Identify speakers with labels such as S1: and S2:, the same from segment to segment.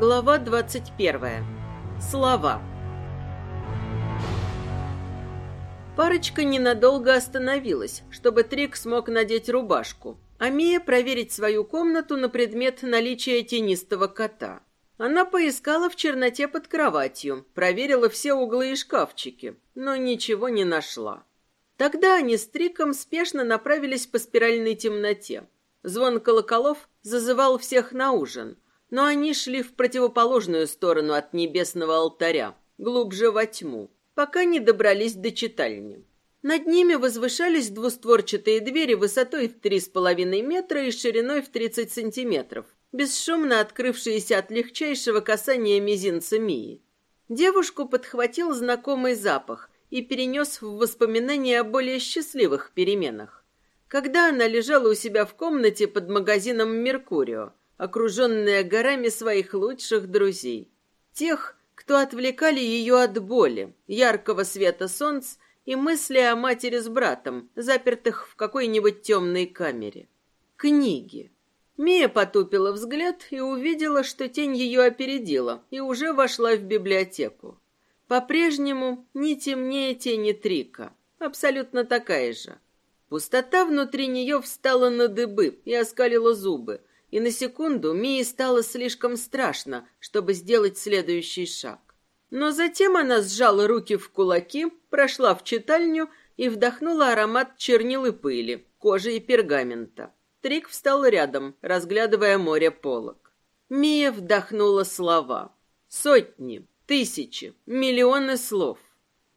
S1: Глава 21. Слова. Парочка ненадолго остановилась, чтобы Трик смог надеть рубашку, а Мия проверить свою комнату на предмет наличия тенистого кота. Она поискала в черноте под кроватью, проверила все углы и шкафчики, но ничего не нашла. Тогда они с Триком спешно направились по спиральной темноте. Звон колоколов зазывал всех на ужин – но они шли в противоположную сторону от небесного алтаря, глубже во тьму, пока не добрались до читальни. Над ними возвышались двустворчатые двери высотой в три с половиной метра и шириной в тридцать сантиметров, бесшумно открывшиеся от легчайшего касания мизинца Мии. Девушку подхватил знакомый запах и перенес в воспоминания о более счастливых переменах. Когда она лежала у себя в комнате под магазином «Меркурио», окруженная горами своих лучших друзей. Тех, кто отвлекали ее от боли, яркого света солнца и мысли о матери с братом, запертых в какой-нибудь темной камере. Книги. Мия потупила взгляд и увидела, что тень ее опередила и уже вошла в библиотеку. По-прежнему не темнее тени Трика, абсолютно такая же. Пустота внутри нее встала на дыбы и оскалила зубы, и на секунду Мии стало слишком страшно, чтобы сделать следующий шаг. Но затем она сжала руки в кулаки, прошла в читальню и вдохнула аромат чернил и пыли, кожи и пергамента. Трик встал рядом, разглядывая море полок. Мия вдохнула слова. Сотни, тысячи, миллионы слов.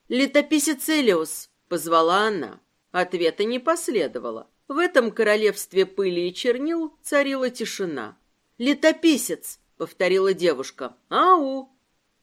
S1: «Летописец Элиус!» — позвала она. Ответа не последовало. В этом королевстве пыли и чернил царила тишина. «Летописец!» — повторила девушка. «Ау!»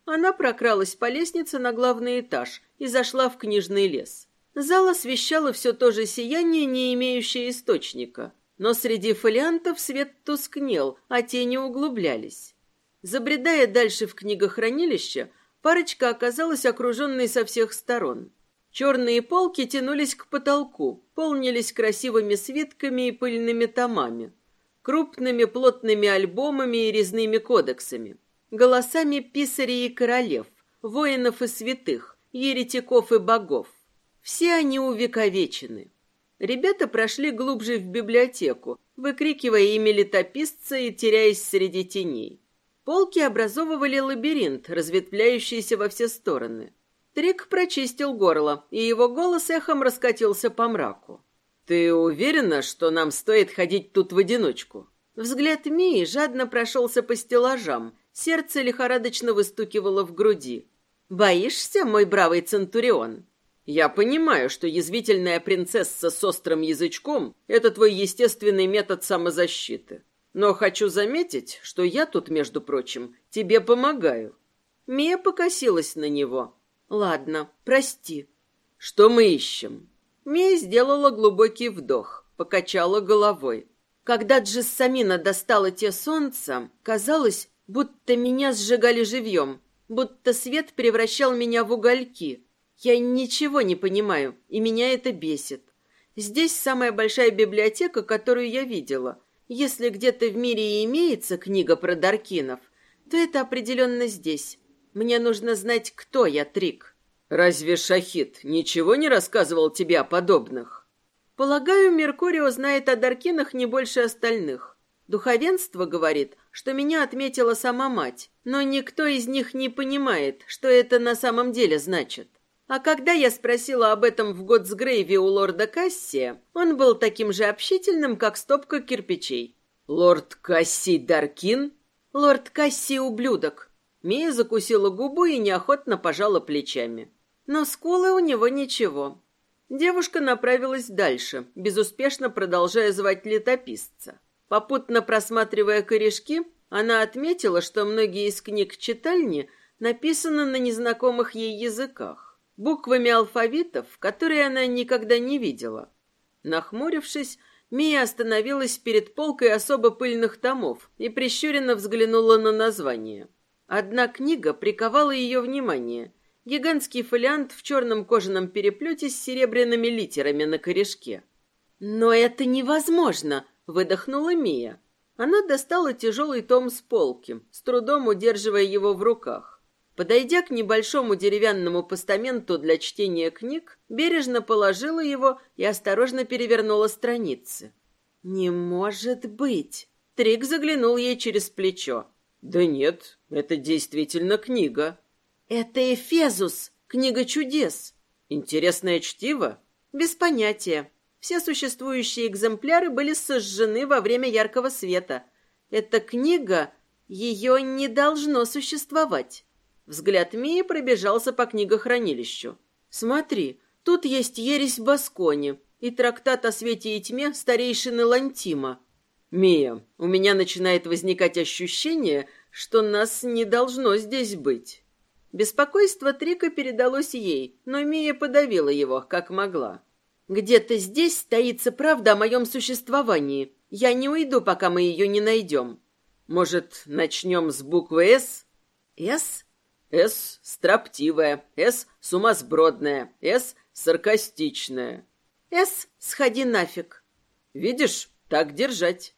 S1: Она прокралась по лестнице на главный этаж и зашла в книжный лес. Зал освещало все то же сияние, не имеющее источника. Но среди фолиантов свет тускнел, а тени углублялись. Забредая дальше в книгохранилище, парочка оказалась окруженной со всех сторон. Черные полки тянулись к потолку, полнились красивыми свитками и пыльными томами, крупными плотными альбомами и резными кодексами, голосами писарей и королев, воинов и святых, еретиков и богов. Все они увековечены. Ребята прошли глубже в библиотеку, выкрикивая имя летописца и теряясь среди теней. Полки образовывали лабиринт, разветвляющийся во все стороны. Трик прочистил горло, и его голос эхом раскатился по мраку. «Ты уверена, что нам стоит ходить тут в одиночку?» Взгляд Мии жадно прошелся по стеллажам, сердце лихорадочно выстукивало в груди. «Боишься, мой бравый Центурион?» «Я понимаю, что язвительная принцесса с острым язычком — это твой естественный метод самозащиты. Но хочу заметить, что я тут, между прочим, тебе помогаю». Мия покосилась на него, Ладно, прости. Что мы ищем? Мия сделала глубокий вдох, покачала головой. Когда Джессамина достала те солнца, казалось, будто меня сжигали живьем, будто свет превращал меня в угольки. Я ничего не понимаю, и меня это бесит. Здесь самая большая библиотека, которую я видела. Если где-то в мире и имеется книга про Даркинов, то это определенно здесь. Мне нужно знать, кто я, Трик. Разве Шахид ничего не рассказывал тебе о подобных? Полагаю, Меркурио знает о Даркинах не больше остальных. Духовенство говорит, что меня отметила сама мать, но никто из них не понимает, что это на самом деле значит. А когда я спросила об этом в Готсгрейве у лорда Кассия, он был таким же общительным, как стопка кирпичей. «Лорд Кассий Даркин?» «Лорд Кассий ублюдок», Мия закусила губу и неохотно пожала плечами. Но скулы у него ничего. Девушка направилась дальше, безуспешно продолжая звать летописца. Попутно просматривая корешки, она отметила, что многие из книг читальни написаны на незнакомых ей языках, буквами алфавитов, которые она никогда не видела. Нахмурившись, Мия остановилась перед полкой особо пыльных томов и прищуренно взглянула на название – Одна книга приковала ее внимание. Гигантский фолиант в черном кожаном переплете с серебряными литерами на корешке. «Но это невозможно!» — выдохнула Мия. Она достала тяжелый том с полки, с трудом удерживая его в руках. Подойдя к небольшому деревянному постаменту для чтения книг, бережно положила его и осторожно перевернула страницы. «Не может быть!» Трик заглянул ей через плечо. «Да нет, это действительно книга». «Это Эфезус, книга чудес». «Интересное чтиво?» «Без понятия. Все существующие экземпляры были сожжены во время яркого света. Эта книга, ее не должно существовать». Взгляд Мии пробежался по книгохранилищу. «Смотри, тут есть ересь Баскони и трактат о свете и тьме старейшины Лантима. «Мия, у меня начинает возникать ощущение, что нас не должно здесь быть». Беспокойство Трика передалось ей, но Мия подавила его, как могла. «Где-то здесь стоится правда о моем существовании. Я не уйду, пока мы ее не найдем». «Может, начнем с буквы «С»?» «С»?» «С» — строптивая, «С» — сумасбродная, «С» — саркастичная. «С» — сходи нафиг. «Видишь, так держать».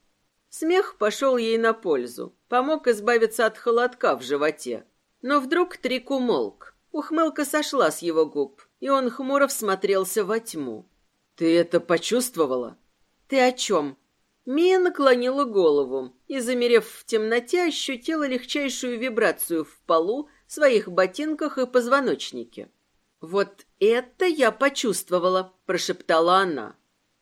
S1: Смех пошел ей на пользу, помог избавиться от холодка в животе. Но вдруг Трик умолк. Ухмылка сошла с его губ, и он хмуро всмотрелся во тьму. «Ты это почувствовала?» «Ты о чем?» Мия наклонила голову и, замерев в темноте, ощутила легчайшую вибрацию в полу, своих ботинках и позвоночнике. «Вот это я почувствовала», — прошептала она.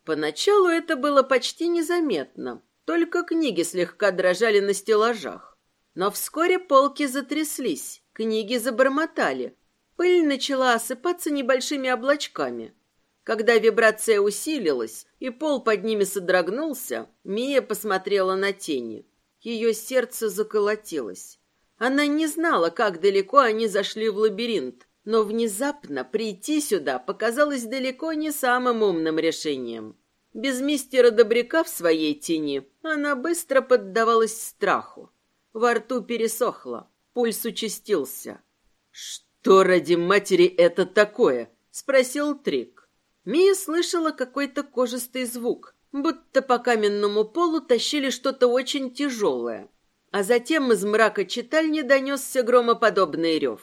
S1: Поначалу это было почти незаметно, только книги слегка дрожали на стеллажах. Но вскоре полки затряслись, книги забормотали. Пыль начала осыпаться небольшими облачками. Когда вибрация усилилась и пол под ними содрогнулся, Мия посмотрела на тени. Ее сердце заколотилось. Она не знала, как далеко они зашли в лабиринт, но внезапно прийти сюда показалось далеко не самым умным решением. Без мистера Добряка в своей тени она быстро поддавалась страху. Во рту пересохло, пульс участился. «Что ради матери это такое?» — спросил Трик. Мия слышала какой-то кожистый звук, будто по каменному полу тащили что-то очень тяжелое. А затем из мрака читальни донесся громоподобный рев.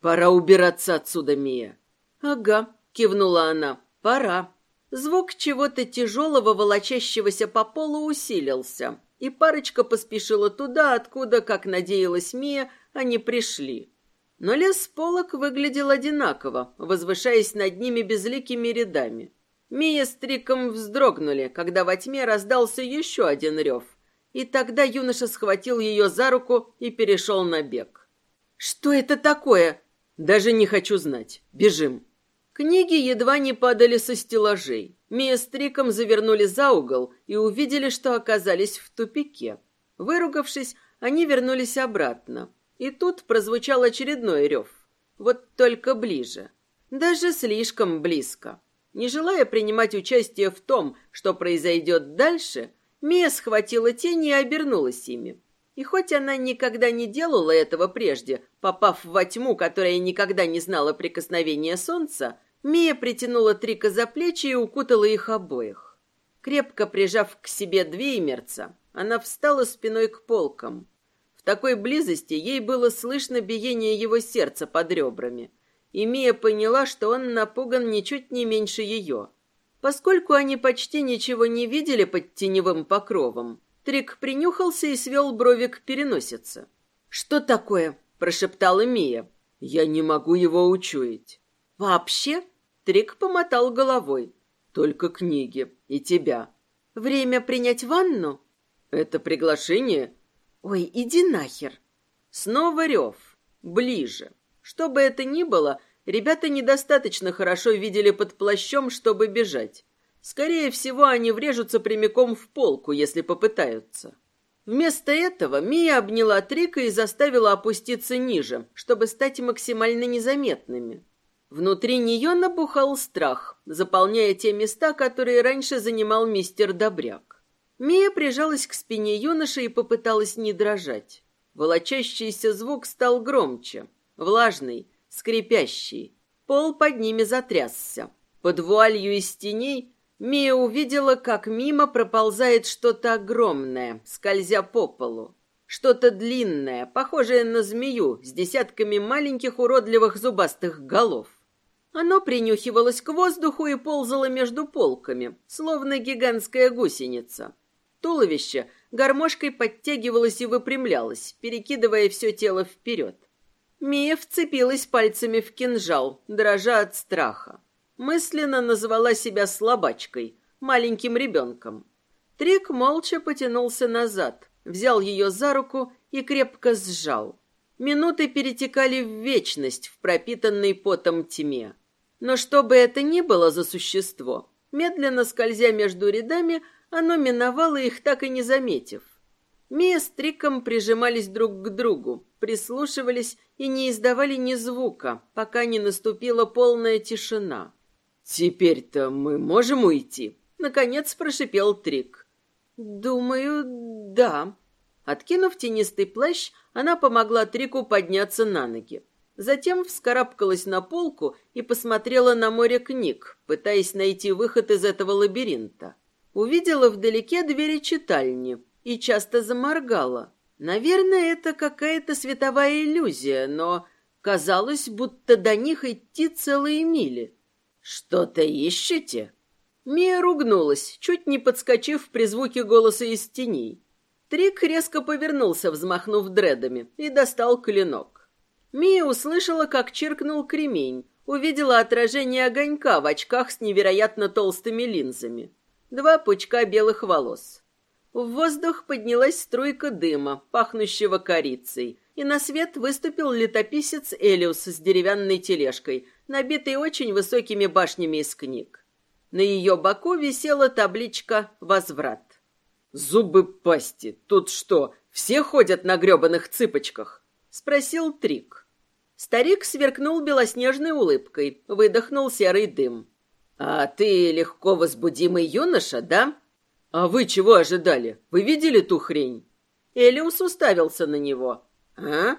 S1: «Пора убираться отсюда, Мия». «Ага», — кивнула она, — «пора». Звук чего-то тяжелого, волочащегося по полу, усилился, и парочка поспешила туда, откуда, как надеялась Мия, они пришли. Но лес полок выглядел одинаково, возвышаясь над ними безликими рядами. Мия с Триком вздрогнули, когда во тьме раздался еще один рев, и тогда юноша схватил ее за руку и перешел на бег. «Что это такое?» «Даже не хочу знать. Бежим!» Книги едва не падали со стеллажей. Мия с Триком завернули за угол и увидели, что оказались в тупике. Выругавшись, они вернулись обратно. И тут прозвучал очередной рев. Вот только ближе. Даже слишком близко. Не желая принимать участие в том, что произойдет дальше, Мия схватила тени и обернулась ими. И хоть она никогда не делала этого прежде, попав во тьму, которая никогда не знала прикосновения солнца, Мия притянула Трика за плечи и укутала их обоих. Крепко прижав к себе Двеймерца, она встала спиной к полкам. В такой близости ей было слышно биение его сердца под ребрами, и Мия поняла, что он напуган ничуть не меньше ее. Поскольку они почти ничего не видели под теневым покровом, Трик принюхался и свел брови к переносице. «Что такое?» – прошептала Мия. «Я не могу его учуять». «Вообще?» Трик помотал головой. Только книги и тебя. Время принять ванну? Это приглашение? Ой, иди нахер. Снова рев. Ближе. Что бы это ни было, ребята недостаточно хорошо видели под плащом, чтобы бежать. Скорее всего, они врежутся прямиком в полку, если попытаются. Вместо этого Мия обняла Трика и заставила опуститься ниже, чтобы стать максимально незаметными. Внутри нее набухал страх, заполняя те места, которые раньше занимал мистер Добряк. Мия прижалась к спине юноши и попыталась не дрожать. Волочащийся звук стал громче, влажный, скрипящий. Пол под ними затрясся. Под вуалью из теней Мия увидела, как мимо проползает что-то огромное, скользя по полу. Что-то длинное, похожее на змею, с десятками маленьких уродливых зубастых голов. Оно принюхивалось к воздуху и ползало между полками, словно гигантская гусеница. Туловище гармошкой подтягивалось и выпрямлялось, перекидывая все тело вперед. Мия вцепилась пальцами в кинжал, дрожа от страха. Мысленно назвала себя слабачкой, маленьким ребенком. Трик молча потянулся назад, взял ее за руку и крепко сжал. Минуты перетекали в вечность в пропитанной потом тьме. Но что бы это ни было за существо, медленно скользя между рядами, оно миновало их, так и не заметив. Мия с Триком прижимались друг к другу, прислушивались и не издавали ни звука, пока не наступила полная тишина.
S2: «Теперь-то мы можем уйти?»
S1: — наконец прошипел Трик. «Думаю, да». Откинув тенистый плащ, она помогла Трику подняться на ноги. Затем вскарабкалась на полку и посмотрела на море книг, пытаясь найти выход из этого лабиринта. Увидела вдалеке двери читальни и часто заморгала. Наверное, это какая-то световая иллюзия, но казалось, будто до них идти целые мили.
S2: «Что-то ищете?»
S1: Мия ругнулась, чуть не подскочив при звуке голоса из теней. Трик резко повернулся, взмахнув дредами, и достал клинок. Мия услышала, как чиркнул кремень, увидела отражение огонька в очках с невероятно толстыми линзами. Два пучка белых волос. В воздух поднялась струйка дыма, пахнущего корицей, и на свет выступил летописец Элиус с деревянной тележкой, набитой очень высокими башнями из книг. На ее боку висела табличка «Возврат».
S2: «Зубы пасти! Тут что, все ходят на гребаных цыпочках?»
S1: — спросил Трик. Старик сверкнул белоснежной улыбкой, выдохнул серый дым.
S2: «А ты легко возбудимый юноша, да?»
S1: «А вы чего ожидали? Вы видели ту хрень?» Элиус уставился на него.
S2: «А?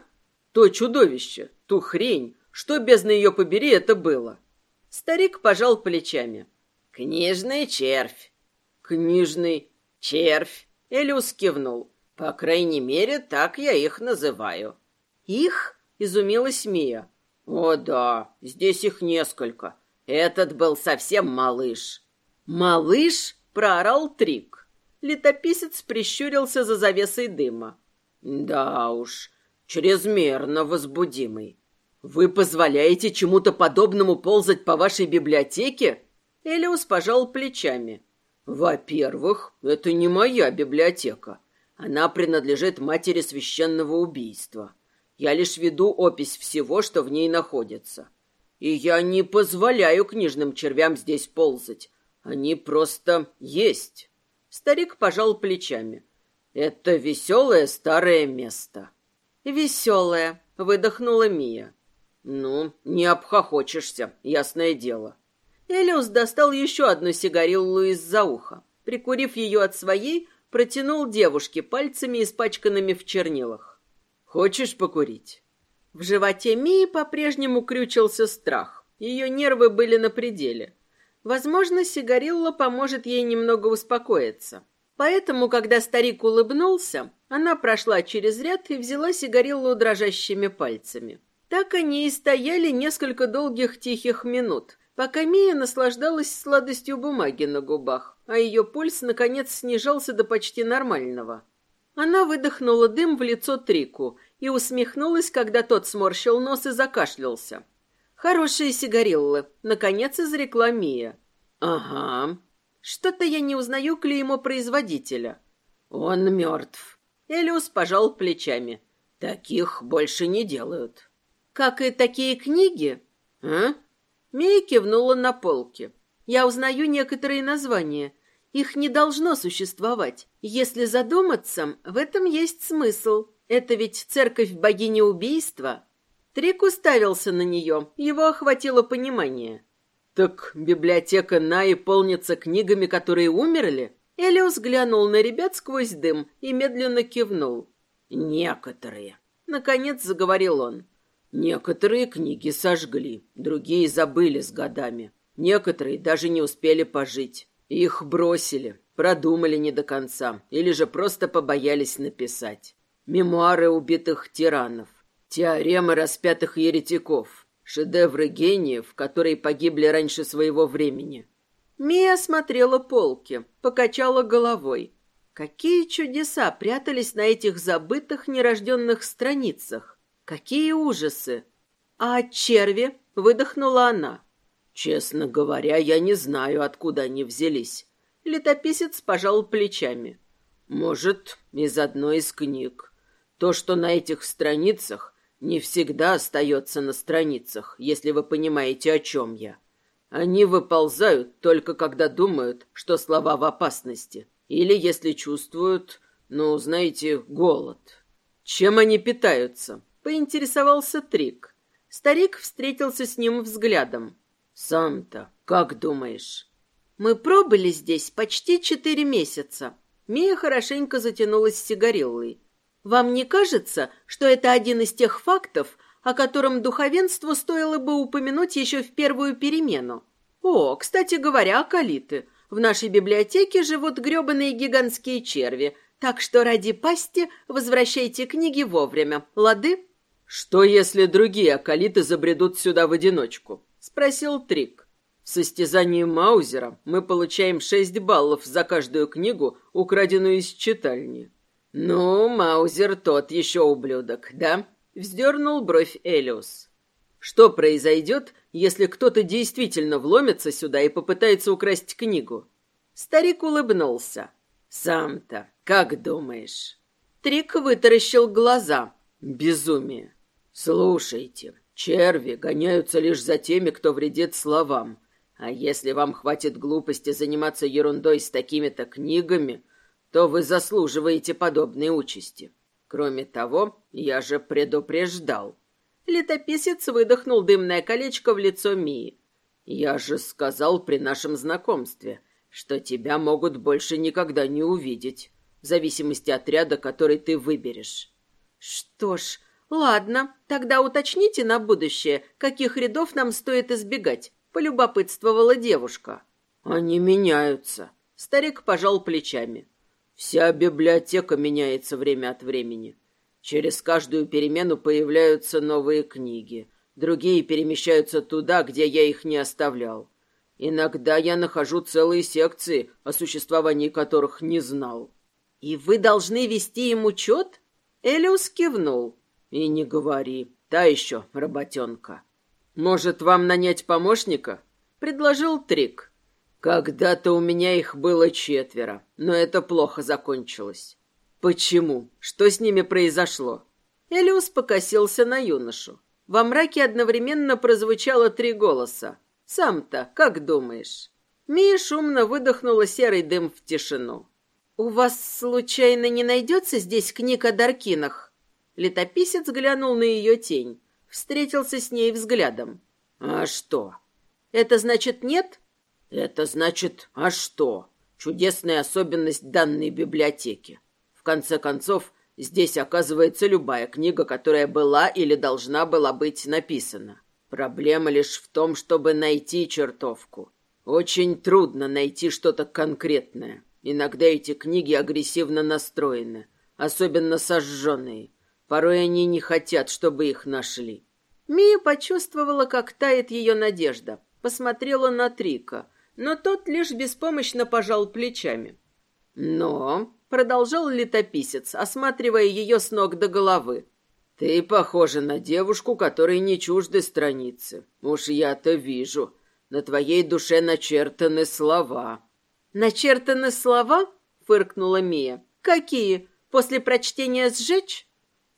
S1: То чудовище, ту хрень, что, без на ее побери, это было? Старик пожал плечами.
S2: Книжный червь.
S1: Книжный
S2: червь.
S1: Элиус кивнул.
S2: По крайней мере, так я их называю.
S1: Их? Изумилась Мия.
S2: О да, здесь их несколько. Этот был совсем малыш.
S1: Малыш? Проорал Трик. Летописец прищурился за завесой дыма.
S2: Да уж, чрезмерно возбудимый.
S1: Вы позволяете чему-то подобному ползать по вашей библиотеке? Элиус пожал плечами.
S2: Во-первых, это не моя библиотека. Она принадлежит матери священного убийства. Я лишь веду опись всего, что в ней находится. И я не позволяю книжным червям здесь ползать. Они просто есть.
S1: Старик пожал плечами.
S2: Это веселое старое место.
S1: Веселое, выдохнула Мия.
S2: Ну, не обхохочешься, ясное дело.
S1: Элиус достал еще одну сигариллу из-за уха. Прикурив ее от своей, протянул девушке пальцами, испачканными в чернилах.
S2: «Хочешь покурить?»
S1: В животе Мии по-прежнему крючился страх. Ее нервы были на пределе. Возможно, сигарилла поможет ей немного успокоиться. Поэтому, когда старик улыбнулся, она прошла через ряд и взяла сигариллу дрожащими пальцами. Так они и стояли несколько долгих тихих минут, пока Мия наслаждалась сладостью бумаги на губах, а ее пульс, наконец, снижался до почти нормального. Она выдохнула дым в лицо Трику и усмехнулась, когда тот сморщил нос и закашлялся. «Хорошие сигариллы», — наконец изрекла Мия.
S2: «Ага.
S1: Что-то я не узнаю клеймо производителя».
S2: «Он мертв».
S1: Элиус пожал плечами.
S2: «Таких больше не делают».
S1: Как и такие книги?
S2: А?
S1: Мия кивнула на полке. Я узнаю некоторые названия. Их не должно существовать. Если задуматься, в этом есть смысл. Это ведь церковь богини убийства. Трик уставился на нее, его охватило понимание.
S2: «Так библиотека Наи полнится книгами, которые умерли?»
S1: Элиус глянул на ребят сквозь дым и медленно кивнул.
S2: «Некоторые», —
S1: наконец заговорил он.
S2: Некоторые книги сожгли, другие забыли с годами. Некоторые даже не успели пожить. Их бросили, продумали не до конца, или же просто побоялись написать. Мемуары убитых тиранов, теоремы распятых еретиков, шедевры гениев, которые погибли раньше своего времени.
S1: Мия смотрела полки, покачала головой. Какие чудеса прятались на этих забытых нерожденных страницах! Какие ужасы! А черви? Выдохнула она.
S2: Честно говоря, я не знаю, откуда они взялись.
S1: Летописец пожал плечами.
S2: Может, из одной из книг. То, что на этих страницах, не всегда остается на страницах, если вы понимаете, о чем я. Они выползают только когда думают, что слова в опасности, или если чувствуют, ну, знаете, голод. Чем они питаются?
S1: Поинтересовался Трик. Старик встретился с ним взглядом.
S2: Сам-то как думаешь?
S1: Мы пробыли здесь почти четыре месяца. Мия хорошенько затянулась сигариллой. Вам не кажется, что это один из тех фактов, о котором духовенству стоило бы упомянуть еще в первую перемену? О, кстати говоря, акалиты. В нашей библиотеке живут грёбаные гигантские черви, так что ради пасти возвращайте книги вовремя, лады?
S2: Что, если другие акалиты забредут сюда в одиночку? Спросил Трик. В состязании Маузера мы получаем шесть баллов за каждую книгу, украденную из читальни. Ну, Маузер тот еще ублюдок, да? Вздернул бровь Элиус. Что произойдет, если кто-то действительно вломится сюда и попытается украсть книгу? Старик улыбнулся. Сам-то как думаешь?
S1: Трик вытаращил глаза.
S2: Безумие. Слушайте, Черви гоняются лишь за теми, кто вредит словам. А если вам хватит глупости заниматься ерундой с такими-то книгами, то вы заслуживаете подобной участи. Кроме того, я же предупреждал.
S1: Летописец выдохнул дымное колечко в лицо Мии.
S2: Я же сказал при нашем знакомстве, что тебя могут больше никогда не увидеть, в зависимости от ряда, который ты выберешь.
S1: Что ж, «Ладно, тогда уточните на будущее, каких рядов нам стоит избегать», — полюбопытствовала девушка.
S2: «Они меняются», — старик пожал плечами. «Вся библиотека меняется время от времени. Через каждую перемену появляются новые книги. Другие перемещаются туда, где я их не оставлял. Иногда я нахожу целые секции, о существовании которых не знал».
S1: «И вы должны вести им учет?» Элиус кивнул.
S2: И не говори, та еще работенка. Может, вам нанять помощника? Предложил Трик. Когда-то у меня их было четверо, но это плохо закончилось. Почему? Что с ними произошло?
S1: Элиус покосился на юношу. Во мраке одновременно прозвучало три голоса. «Сам-то, как думаешь?» Мия шумно выдохнула серый дым в тишину. «У вас, случайно, не найдется здесь книг о Даркинах?» Летописец глянул на ее тень, встретился с ней взглядом.
S2: «А что?»
S1: «Это значит нет?»
S2: «Это значит, а что?» Чудесная особенность данной библиотеки. В конце концов, здесь оказывается любая книга, которая была или должна была быть написана. Проблема лишь в том, чтобы найти чертовку. Очень трудно найти что-то конкретное. Иногда эти книги агрессивно настроены, особенно сожженные. Порой они не хотят, чтобы их нашли.
S1: Мия почувствовала, как тает ее надежда. Посмотрела на Трика, но тот лишь беспомощно пожал плечами.
S2: «Но», —
S1: продолжал летописец, осматривая ее с ног до головы,
S2: «ты похожа на девушку, которой не чужды страницы. Уж я-то вижу. На твоей душе начертаны слова».
S1: «Начертаны слова?» — фыркнула Мия. «Какие? После прочтения сжечь?»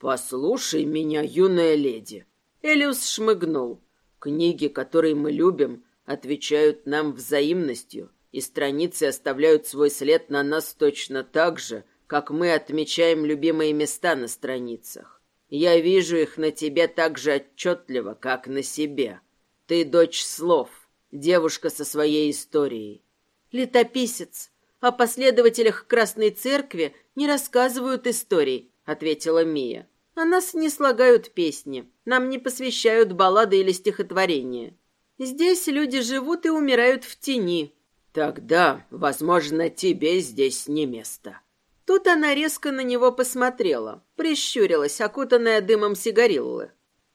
S2: «Послушай меня, юная леди!» Элиус шмыгнул. «Книги, которые мы любим, отвечают нам взаимностью, и страницы оставляют свой след на нас точно так же, как мы отмечаем любимые места на страницах. Я вижу их на тебе так же отчетливо, как на себе. Ты дочь слов, девушка со своей историей.
S1: Летописец. О последователях Красной Церкви не рассказывают историй, ответила Мия. О нас не слагают песни, нам не посвящают баллады или стихотворения. Здесь люди живут и умирают в тени.
S2: Тогда, возможно, тебе здесь не место.
S1: Тут она резко на него посмотрела, прищурилась, окутанная дымом сигариллы.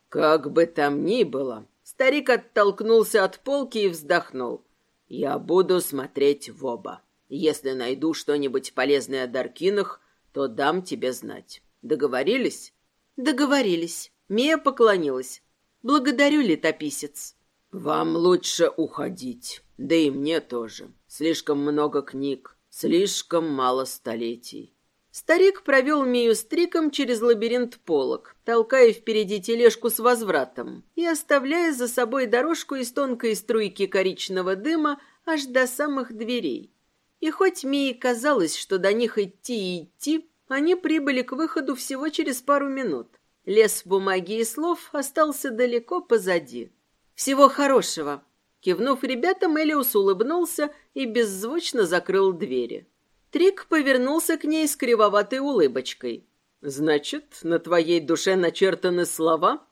S2: Как бы там ни было, старик оттолкнулся от полки и вздохнул. Я буду смотреть в оба. Если найду что-нибудь полезное о Даркинах, то дам тебе знать. Договорились?
S1: Договорились. Мия поклонилась. Благодарю, летописец.
S2: Вам лучше уходить. Да и мне тоже. Слишком много книг, слишком мало столетий.
S1: Старик провел Мию с Триком через лабиринт полок, толкая впереди тележку с возвратом и оставляя за собой дорожку из тонкой струйки коричного дыма аж до самых дверей. И хоть Мии казалось, что до них идти и идти, они прибыли к выходу всего через пару минут. Лес бумаги и слов остался далеко позади. «Всего хорошего!» Кивнув ребятам, Элиус улыбнулся и беззвучно закрыл двери. Трик повернулся к ней с кривоватой улыбочкой.
S2: «Значит, на твоей душе начертаны слова?»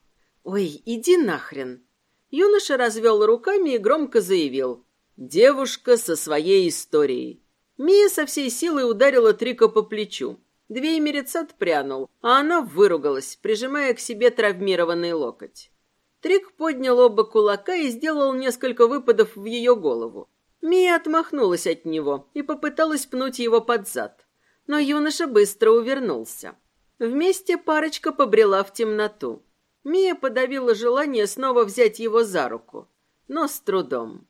S1: «Ой, иди нахрен!» Юноша развел руками и громко заявил. «Девушка со своей историей». Мия со всей силы ударила Трика по плечу. Двеймерец отпрянул, а она выругалась, прижимая к себе травмированный локоть. Трик поднял оба кулака и сделал несколько выпадов в ее голову. Мия отмахнулась от него и попыталась пнуть его под зад. Но юноша быстро увернулся. Вместе парочка побрела в темноту. Мия подавила желание снова взять его за руку, но с трудом.